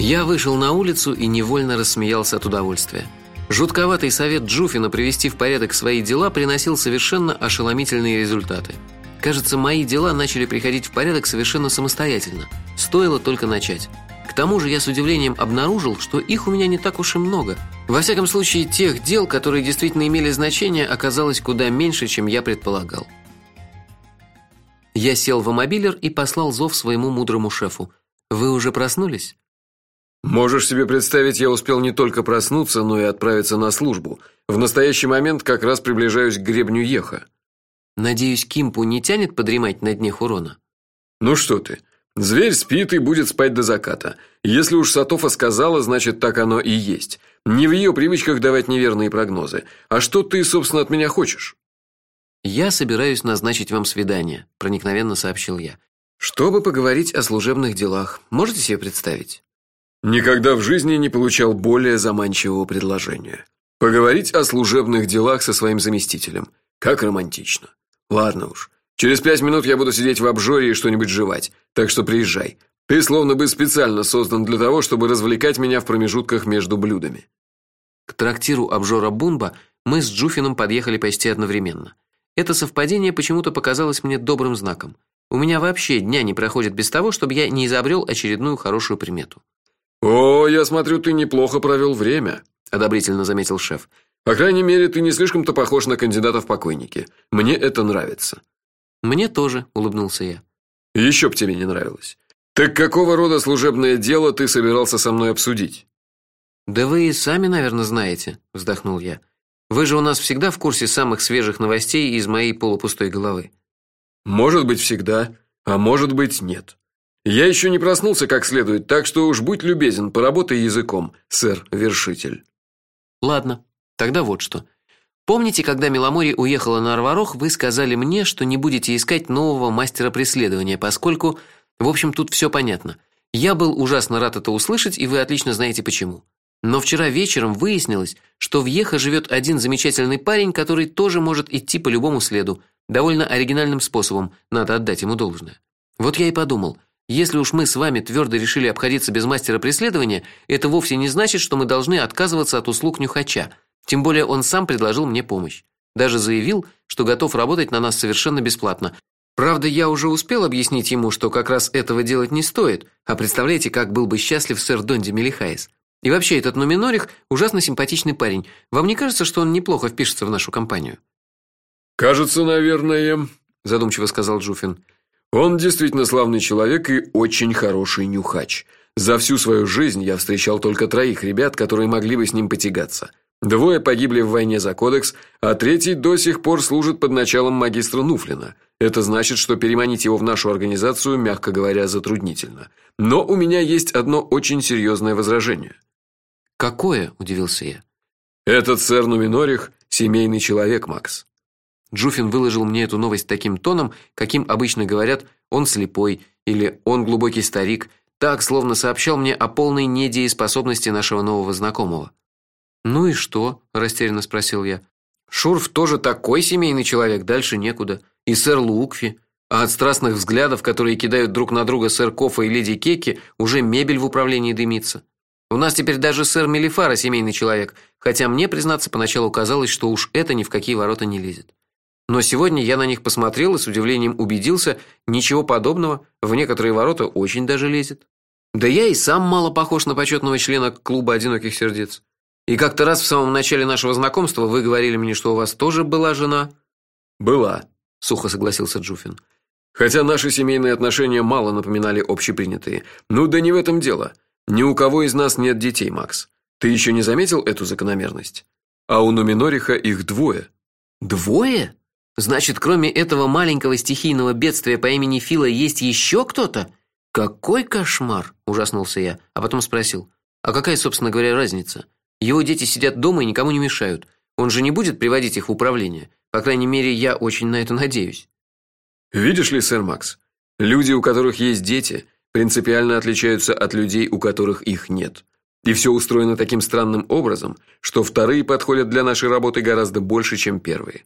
Я вышел на улицу и невольно рассмеялся от удовольствия. Жутковатый совет Джуфина привести в порядок свои дела приносил совершенно ошеломительные результаты. Кажется, мои дела начали приходить в порядок совершенно самостоятельно. Стоило только начать. К тому же я с удивлением обнаружил, что их у меня не так уж и много. Во всяком случае, тех дел, которые действительно имели значение, оказалось куда меньше, чем я предполагал. Я сел в мобилер и послал зов своему мудрому шефу. Вы уже проснулись? Можешь себе представить, я успел не только проснуться, но и отправиться на службу. В настоящий момент как раз приближаюсь к гребню Еха. Надеюсь, Кимпу не тянет подремать на дне Хурона. Ну что ты? Зверь спит и будет спать до заката. Если уж Сатофа сказала, значит, так оно и есть. Не в ее привычках давать неверные прогнозы. А что ты, собственно, от меня хочешь? Я собираюсь назначить вам свидание, проникновенно сообщил я. Чтобы поговорить о служебных делах. Можете себе представить? Никогда в жизни не получал более заманчивого предложения. Поговорить о служебных делах со своим заместителем. Как романтично. Ладно уж. Через пять минут я буду сидеть в обжоре и что-нибудь жевать. Так что приезжай. Ты словно бы специально создан для того, чтобы развлекать меня в промежутках между блюдами. К трактиру обжора Бунба мы с Джуфином подъехали почти одновременно. Это совпадение почему-то показалось мне добрым знаком. У меня вообще дня не проходит без того, чтобы я не изобрел очередную хорошую примету. О, я смотрю, ты неплохо провел время, одобрительно заметил шеф. По крайней мере, ты не слишком-то похож на кандидата в покойники. Мне это нравится. Мне тоже, улыбнулся я. Еще б тебе не нравилось. Так какого рода служебное дело ты собирался со мной обсудить? Да вы и сами, наверное, знаете, вздохнул я. Вы же у нас всегда в курсе самых свежих новостей из моей полупустой головы. Может быть, всегда, а может быть, нет. Я еще не проснулся как следует, так что уж будь любезен, поработай языком, сэр-вершитель. Ладно, тогда вот что. Помните, когда Миломори уехала на Арварох, вы сказали мне, что не будете искать нового мастера преследования, поскольку, в общем, тут все понятно. Я был ужасно рад это услышать, и вы отлично знаете почему. Но вчера вечером выяснилось, что в Ехо живет один замечательный парень, который тоже может идти по любому следу, довольно оригинальным способом, надо отдать ему должное. Вот я и подумал, если уж мы с вами твердо решили обходиться без мастера преследования, это вовсе не значит, что мы должны отказываться от услуг нюхача. Тем более он сам предложил мне помощь. Даже заявил, что готов работать на нас совершенно бесплатно. Правда, я уже успел объяснить ему, что как раз этого делать не стоит. А представляете, как был бы счастлив сэр Донди Мелихайс. И вообще этот Нуминорих ужасно симпатичный парень. Вам не кажется, что он неплохо впишется в нашу компанию? Кажется, наверное, задумчиво сказал Джуфин. Он действительно славный человек и очень хороший нюхач. За всю свою жизнь я встречал только троих ребят, которые могли бы с ним потягаться. Двое погибли в войне за кодекс, а третий до сих пор служит под началом магистра Нуфлина. Это значит, что переманить его в нашу организацию, мягко говоря, затруднительно. Но у меня есть одно очень серьезное возражение. Какое? удивился я. Этот сэр Нуминорих семейный человек, Макс. Джуфин выложил мне эту новость таким тоном, каким обычно говорят: "Он слепой" или "Он глубокий старик", так словно сообщал мне о полной недееспособности нашего нового знакомого. "Ну и что?" растерянно спросил я. "Шурф тоже такой семейный человек, дальше некуда. И сэр Лукфи, а от страстных взглядов, которые кидают друг на друга сэр Кофа и леди Кеки, уже мебель в управлении дымится. У нас теперь даже сэр Мелифара семейный человек, хотя мне, признаться, поначалу казалось, что уж это ни в какие ворота не лезет. Но сегодня я на них посмотрел и с удивлением убедился, ничего подобного, в некоторые ворота очень даже лезет. Да я и сам мало похож на почетного члена клуба одиноких сердец. И как-то раз в самом начале нашего знакомства вы говорили мне, что у вас тоже была жена. Была, сухо согласился Джуфин. Хотя наши семейные отношения мало напоминали общепринятые. Ну да не в этом дело. Ни у кого из нас нет детей, Макс. Ты еще не заметил эту закономерность? А у Нуминориха их двое. Двое? Значит, кроме этого маленького стихийного бедствия по имени Фила есть еще кто-то? Какой кошмар, ужаснулся я, а потом спросил: "А какая, собственно говоря, разница? Его дети сидят дома и никому не мешают. Он же не будет приводить их в управление. По крайней мере, я очень на это надеюсь". Видишь ли, сэр Макс, люди, у которых есть дети, принципиально отличаются от людей, у которых их нет. И все устроено таким странным образом, что вторые подходят для нашей работы гораздо больше, чем первые.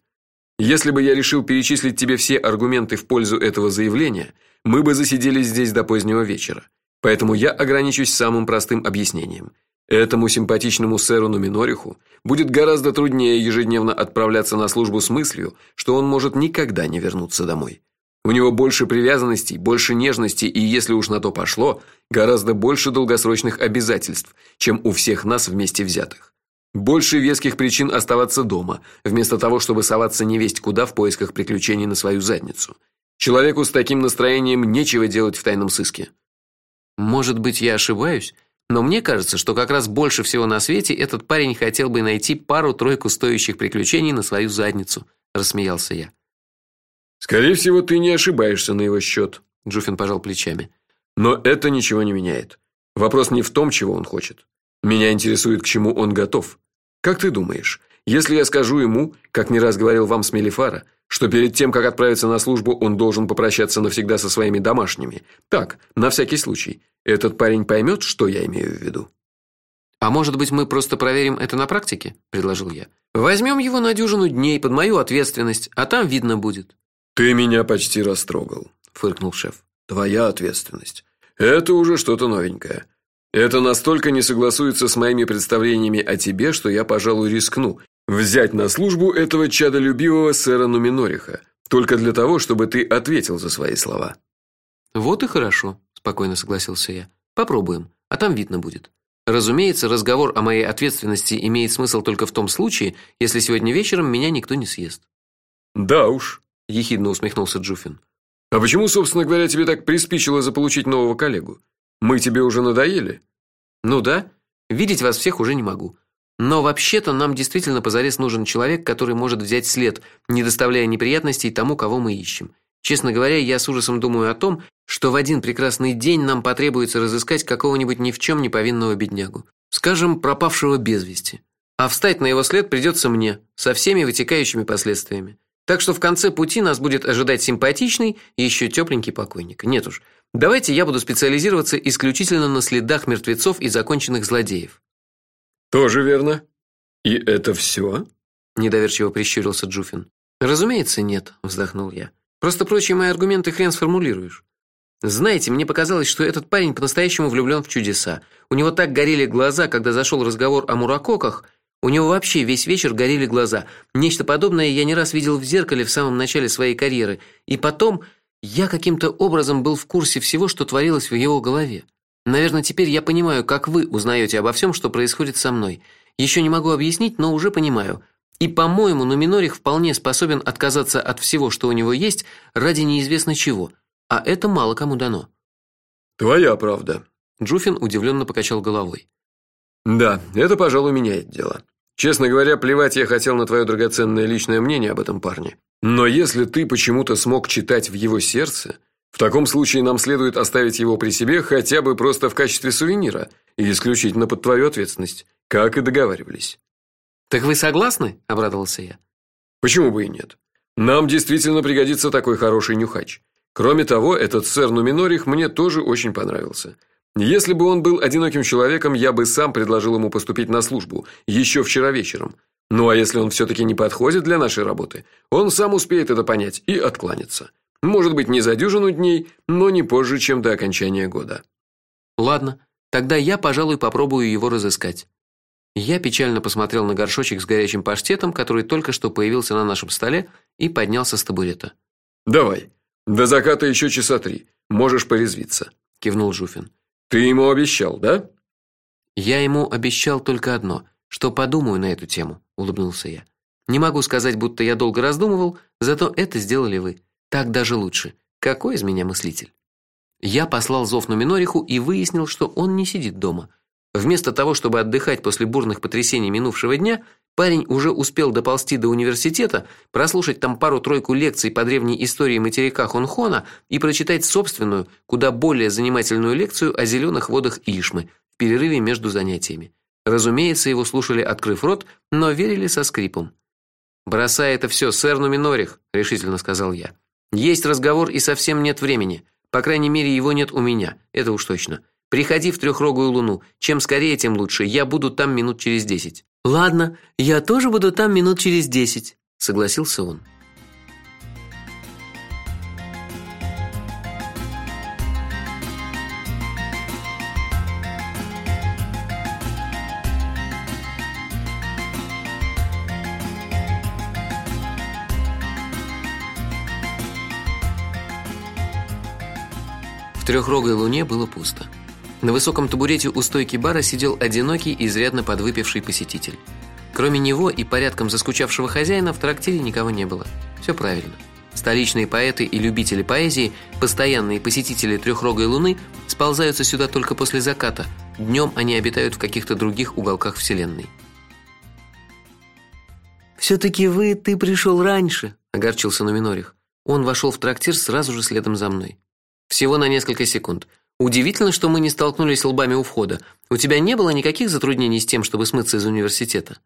Если бы я решил перечислить тебе все аргументы в пользу этого заявления, мы бы засиделись здесь до позднего вечера. Поэтому я ограничусь самым простым объяснением. Этому симпатичному сэру Нуминориху будет гораздо труднее ежедневно отправляться на службу с мыслью, что он может никогда не вернуться домой. У него больше привязанностей, больше нежности и, если уж на то пошло, гораздо больше долгосрочных обязательств, чем у всех нас вместе взятых. Больше веских причин оставаться дома, вместо того, чтобы соваться невесть куда в поисках приключений на свою задницу. Человеку с таким настроением нечего делать в тайном сыске. Может быть, я ошибаюсь, но мне кажется, что как раз больше всего на свете этот парень хотел бы найти пару-тройку стоящих приключений на свою задницу, рассмеялся я. Скорее всего, ты не ошибаешься на его счет», – Джуфин пожал плечами. Но это ничего не меняет. Вопрос не в том, чего он хочет. Меня интересует, к чему он готов. Как ты думаешь, если я скажу ему, как не раз говорил вам с Мелифара, что перед тем, как отправиться на службу, он должен попрощаться навсегда со своими домашними. Так, на всякий случай. Этот парень поймет, что я имею в виду. А может быть, мы просто проверим это на практике, предложил я. Возьмем его на дюжину дней под мою ответственность, а там видно будет. Ты меня почти растрогал, фыркнул шеф. Твоя ответственность. Это уже что-то новенькое. Это настолько не согласуется с моими представлениями о тебе, что я, пожалуй, рискну взять на службу этого чадолюбивого сэра Нуминориха, только для того, чтобы ты ответил за свои слова. Вот и хорошо, спокойно согласился я. Попробуем, а там видно будет. Разумеется, разговор о моей ответственности имеет смысл только в том случае, если сегодня вечером меня никто не съест. Да уж, ехидно усмехнулся Джуфин. А почему, собственно говоря, тебе так приспичило заполучить нового коллегу? Мы тебе уже надоели? Ну да, видеть вас всех уже не могу. Но вообще-то нам действительно позарез нужен человек, который может взять след, не доставляя неприятностей тому, кого мы ищем. Честно говоря, я с ужасом думаю о том, что в один прекрасный день нам потребуется разыскать какого-нибудь ни в чем не повинного беднягу, скажем, пропавшего без вести. А встать на его след придется мне, со всеми вытекающими последствиями. Так что в конце пути нас будет ожидать симпатичный и еще тепленький покойник. Нет уж. Давайте я буду специализироваться исключительно на следах мертвецов и законченных злодеев. Тоже верно. И это все? недоверчиво прищурился Джуфин. Разумеется, нет, вздохнул я. Просто прочие мои аргументы хрен сформулируешь. Знаете, мне показалось, что этот парень по-настоящему влюблен в чудеса. У него так горели глаза, когда зашел разговор о муракоках, у него вообще весь вечер горели глаза. Нечто подобное я не раз видел в зеркале в самом начале своей карьеры, и потом я каким-то образом был в курсе всего, что творилось в его голове. Наверное, теперь я понимаю, как вы узнаете обо всем, что происходит со мной. Еще не могу объяснить, но уже понимаю. И, по-моему, Нуминорих вполне способен отказаться от всего, что у него есть, ради неизвестно чего. А это мало кому дано. Твоя правда. Джуфин удивленно покачал головой. Да, это, пожалуй, меняет дело. Честно говоря, плевать я хотел на твое драгоценное личное мнение об этом парне. Но если ты почему-то смог читать в его сердце, в таком случае нам следует оставить его при себе хотя бы просто в качестве сувенира и исключительно под твою ответственность, как и договаривались. Так вы согласны? обрадовался я. Почему бы и нет? Нам действительно пригодится такой хороший нюхач. Кроме того, этот сэр Нуминорих мне тоже очень понравился. Если бы он был одиноким человеком, я бы сам предложил ему поступить на службу еще вчера вечером. Ну а если он все таки не подходит для нашей работы, он сам успеет это понять и откланяться. Может быть, не за дюжину дней, но не позже, чем до окончания года. Ладно, тогда я, пожалуй, попробую его разыскать. Я печально посмотрел на горшочек с горячим паштетом, который только что появился на нашем столе, и поднялся с табурета. Давай. До заката еще часа три. Можешь порезвиться, кивнул Жуфин. Ты ему обещал, да? Я ему обещал только одно, что подумаю на эту тему, улыбнулся я. Не могу сказать, будто я долго раздумывал, зато это сделали вы. Так даже лучше. Какой из меня мыслитель? Я послал зов на Минориху и выяснил, что он не сидит дома. Вместо того, чтобы отдыхать после бурных потрясений минувшего дня, Парень уже успел доползти до университета, прослушать там пару-тройку лекций по древней истории материка Хонхона и прочитать собственную, куда более занимательную лекцию о зеленых водах Ишмы в перерыве между занятиями. Разумеется, его слушали, открыв рот, но верили со скрипом. "Бросай это все, сэр Нуминорих", решительно сказал я. "Есть разговор и совсем нет времени. По крайней мере, его нет у меня. Это уж точно. Приходи в трехрогую луну. Чем скорее, тем лучше. Я буду там минут через десять». Ладно, я тоже буду там минут через десять, согласился он. Трехрогой луне было пусто. На высоком табурете у стойки бара сидел одинокий, изрядно подвыпивший посетитель. Кроме него и порядком заскучавшего хозяина в трактире никого не было. Все правильно. Столичные поэты и любители поэзии, постоянные посетители трехрогой луны, сползаются сюда только после заката. Днем они обитают в каких-то других уголках вселенной. все таки вы ты пришел раньше, огорчился Нуминорих. Он вошел в трактир сразу же следом за мной. Всего на несколько секунд. Удивительно, что мы не столкнулись лбами у входа. У тебя не было никаких затруднений с тем, чтобы смыться из университета?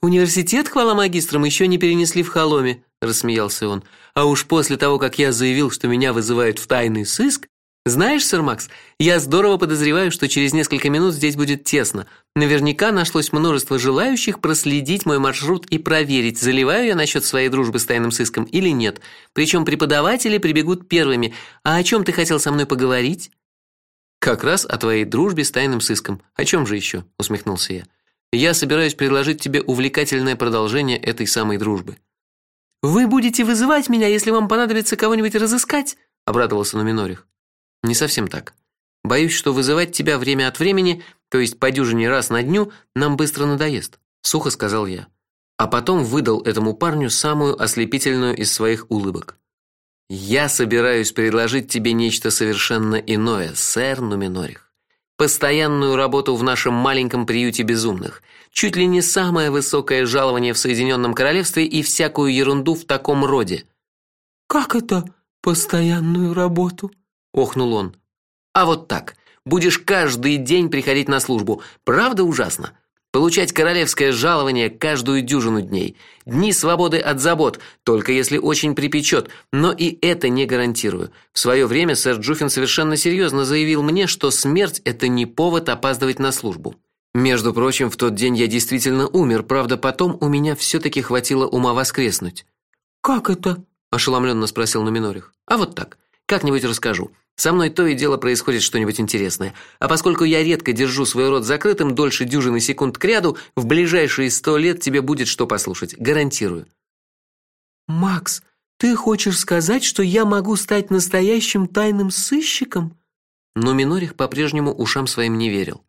Университет, хвала магистрам, еще не перенесли в Холоме, рассмеялся он. А уж после того, как я заявил, что меня вызывают в тайный сыск, знаешь, сэр Макс, я здорово подозреваю, что через несколько минут здесь будет тесно. Наверняка нашлось множество желающих проследить мой маршрут и проверить, заливаю я насчет своей дружбы с тайным сыском или нет. Причем преподаватели прибегут первыми. А о чем ты хотел со мной поговорить? Как раз о твоей дружбе с тайным сыском. О чем же еще? усмехнулся я. Я собираюсь предложить тебе увлекательное продолжение этой самой дружбы. Вы будете вызывать меня, если вам понадобится кого-нибудь разыскать, обрадовался Нуминорих. Не совсем так. Боюсь, что вызывать тебя время от времени, то есть по дюжине раз на дню, нам быстро надоест, сухо сказал я. А потом выдал этому парню самую ослепительную из своих улыбок. Я собираюсь предложить тебе нечто совершенно иное, сэр Нуминорих постоянную работу в нашем маленьком приюте безумных, чуть ли не самое высокое жалование в Соединенном Королевстве и всякую ерунду в таком роде. Как это постоянную работу? Охнул он. А вот так. Будешь каждый день приходить на службу. Правда ужасно? Получать королевское жалование каждую дюжину дней. Дни свободы от забот, только если очень припечет, но и это не гарантирую. В свое время сэр Джуфин совершенно серьезно заявил мне, что смерть это не повод опаздывать на службу. Между прочим, в тот день я действительно умер, правда, потом у меня все таки хватило ума воскреснуть. Как это? ошеломленно спросил Номинорих. А вот так. Как-нибудь расскажу. Со мной то и дело происходит что-нибудь интересное. А поскольку я редко держу свой рот закрытым дольше дюжины секунд кряду, в ближайшие сто лет тебе будет что послушать, гарантирую. Макс, ты хочешь сказать, что я могу стать настоящим тайным сыщиком? Но Минорих по-прежнему ушам своим не верил.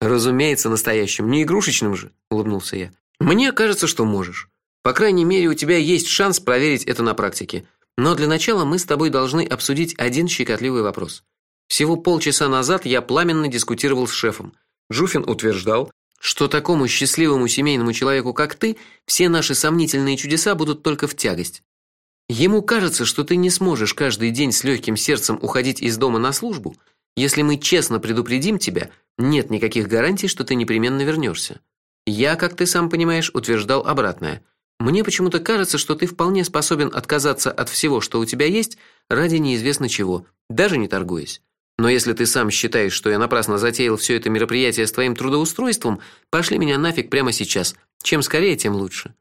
Разумеется, настоящим, не игрушечным же, улыбнулся я. Мне кажется, что можешь. По крайней мере, у тебя есть шанс проверить это на практике. Но для начала мы с тобой должны обсудить один щекотливый вопрос. Всего полчаса назад я пламенно дискутировал с шефом. Жуфин утверждал, что такому счастливому семейному человеку, как ты, все наши сомнительные чудеса будут только в тягость. Ему кажется, что ты не сможешь каждый день с легким сердцем уходить из дома на службу, если мы честно предупредим тебя, нет никаких гарантий, что ты непременно вернешься. Я, как ты сам понимаешь, утверждал обратное. Мне почему-то кажется, что ты вполне способен отказаться от всего, что у тебя есть, ради неизвестно чего, даже не торгуясь. Но если ты сам считаешь, что я напрасно затеял все это мероприятие с твоим трудоустройством, пошли меня нафиг прямо сейчас. Чем скорее, тем лучше.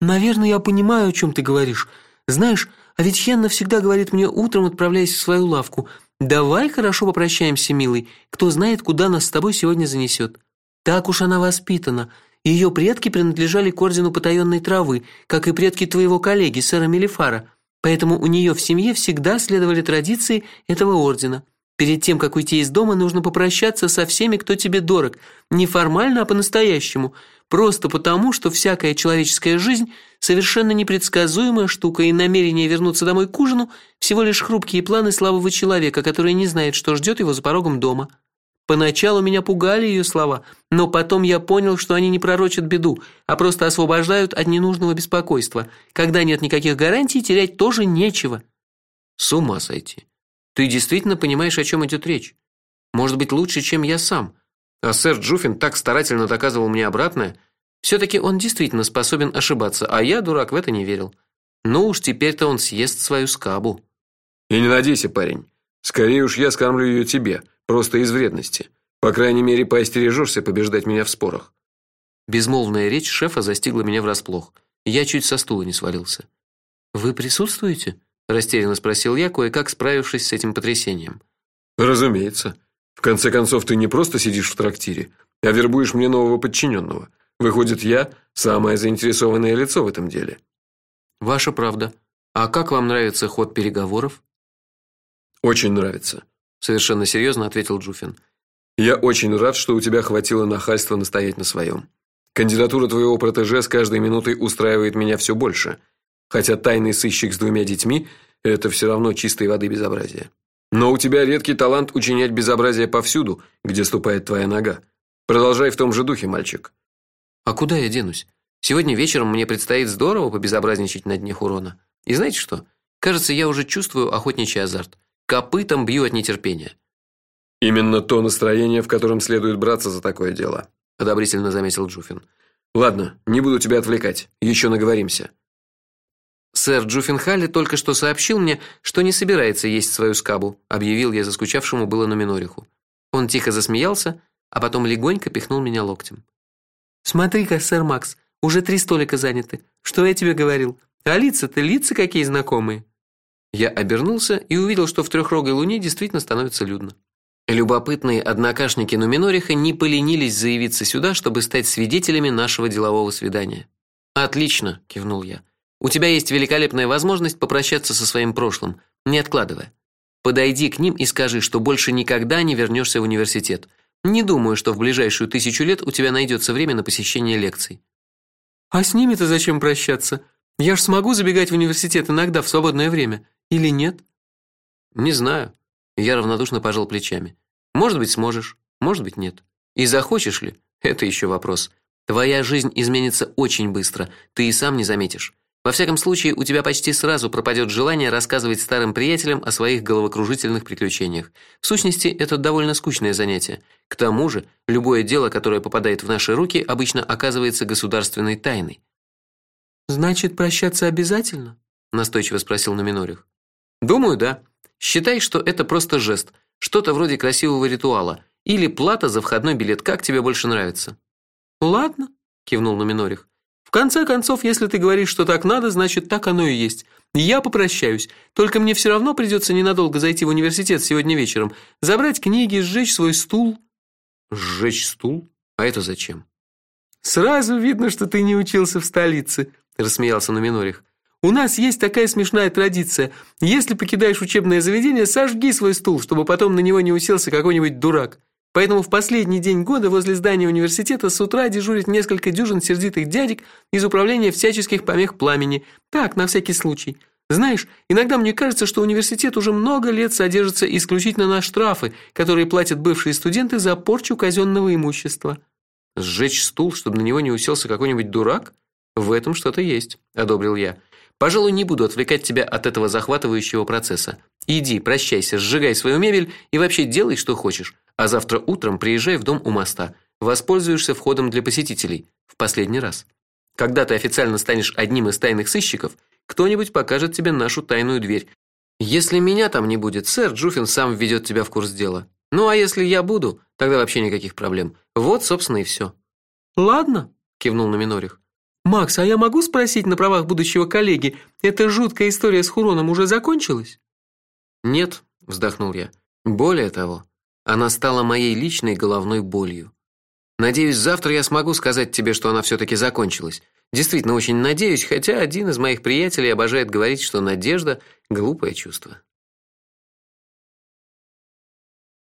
Наверное, я понимаю, о чем ты говоришь. Знаешь, а ведь Хенна всегда говорит мне утром, отправляясь в свою лавку: "Давай хорошо попрощаемся, милый. Кто знает, куда нас с тобой сегодня занесет». Так уж она воспитана. Ее предки принадлежали к ордену потаенной травы, как и предки твоего коллеги, сэра Мелифара. Поэтому у нее в семье всегда следовали традиции этого ордена. Перед тем, как уйти из дома, нужно попрощаться со всеми, кто тебе дорог, не формально, а по-настоящему, просто потому, что всякая человеческая жизнь совершенно непредсказуемая штука, и намерение вернуться домой к ужину всего лишь хрупкие планы слабого человека, который не знает, что ждет его за порогом дома. Поначалу меня пугали ее слова, но потом я понял, что они не пророчат беду, а просто освобождают от ненужного беспокойства. Когда нет никаких гарантий, терять тоже нечего. С ума сойти. Ты действительно понимаешь, о чем идет речь? Может быть, лучше, чем я сам. А сэр Джуфин так старательно доказывал мне обратное. все таки он действительно способен ошибаться, а я, дурак, в это не верил. Ну уж теперь-то он съест свою скабу. И не надейся, парень. Скорее уж я скормлю ее тебе. Просто из вредности. По крайней мере, поостережешься побеждать меня в спорах. Безмолвная речь шефа застигла меня врасплох. Я чуть со стула не свалился. Вы присутствуете? растерянно спросил я, кое-как справившись с этим потрясением. Разумеется. В конце концов, ты не просто сидишь в трактире, а вербуешь мне нового подчиненного. Выходит, я самое заинтересованное лицо в этом деле. Ваша правда. А как вам нравится ход переговоров? Очень нравится, совершенно серьезно ответил Джуфин. Я очень рад, что у тебя хватило нахальства настоять на своем. Кандидатура твоего протеже с каждой минутой устраивает меня все больше. Хотя тайный сыщик с двумя детьми это все равно чистой воды безобразие. Но у тебя редкий талант учинять безобразие повсюду, где ступает твоя нога. Продолжай в том же духе, мальчик. А куда я денусь? Сегодня вечером мне предстоит здорово побезобразничать на дне Хурона. И знаете что? Кажется, я уже чувствую охотничий азарт. Копытом бью от нетерпения. Именно то настроение, в котором следует браться за такое дело, одобрительно заметил Джуфин. Ладно, не буду тебя отвлекать. еще наговоримся. Сэр Джуфин Халли только что сообщил мне, что не собирается есть свою скабу, объявил я заскучавшему было на Минориху. Он тихо засмеялся, а потом легонько пихнул меня локтем. Смотри-ка, сэр Макс, уже три столика заняты. Что я тебе говорил? А лица-то лица какие знакомые. Я обернулся и увидел, что в трехрогой луне действительно становится людно. Любопытные однокашники Нуминориха не поленились заявиться сюда, чтобы стать свидетелями нашего делового свидания. Отлично, кивнул я. У тебя есть великолепная возможность попрощаться со своим прошлым, не откладывая. Подойди к ним и скажи, что больше никогда не вернешься в университет. Не думаю, что в ближайшую тысячу лет у тебя найдется время на посещение лекций. А с ними-то зачем прощаться? Я ж смогу забегать в университет иногда в свободное время или нет? Не знаю. Я равнодушно пожал плечами. Может быть, сможешь, может быть, нет. И захочешь ли? Это еще вопрос. Твоя жизнь изменится очень быстро, ты и сам не заметишь. Во всяком случае, у тебя почти сразу пропадет желание рассказывать старым приятелям о своих головокружительных приключениях. В сущности, это довольно скучное занятие. К тому же, любое дело, которое попадает в наши руки, обычно оказывается государственной тайной. Значит, прощаться обязательно? настойчиво спросил Номинорих. Думаю, да. Считай, что это просто жест, что-то вроде красивого ритуала или плата за входной билет, как тебе больше нравится. Ладно, кивнул Номинорих. В конце концов, если ты говоришь, что так надо, значит, так оно и есть. Я попрощаюсь. Только мне все равно придется ненадолго зайти в университет сегодня вечером, забрать книги, сжечь свой стул. Сжечь стул? А это зачем? Сразу видно, что ты не учился в столице, рассмеялся Номинорих. У нас есть такая смешная традиция. Если покидаешь учебное заведение, сожги свой стул, чтобы потом на него не уселся какой-нибудь дурак. Поэтому в последний день года возле здания университета с утра дежурит несколько дюжин сердитых дядек из управления всяческих помех пламени. Так, на всякий случай. Знаешь, иногда мне кажется, что университет уже много лет содержится исключительно на штрафы, которые платят бывшие студенты за порчу казенного имущества. Сжечь стул, чтобы на него не уселся какой-нибудь дурак? В этом что-то есть, одобрил я. Пожалуй, не буду отвлекать тебя от этого захватывающего процесса. Иди, прощайся, сжигай свою мебель и вообще делай, что хочешь. А завтра утром приезжай в дом у моста. Воспользуешься входом для посетителей в последний раз. Когда ты официально станешь одним из тайных сыщиков, кто-нибудь покажет тебе нашу тайную дверь. Если меня там не будет, сэр Джуфин сам введет тебя в курс дела. Ну а если я буду, тогда вообще никаких проблем. Вот, собственно, и все. Ладно, кивнул на Минорих. Макс, а я могу спросить на правах будущего коллеги, эта жуткая история с Хуроном уже закончилась? Нет, вздохнул я. Более того, она стала моей личной головной болью. Надеюсь, завтра я смогу сказать тебе, что она все таки закончилась. Действительно очень надеюсь, хотя один из моих приятелей обожает говорить, что надежда глупое чувство.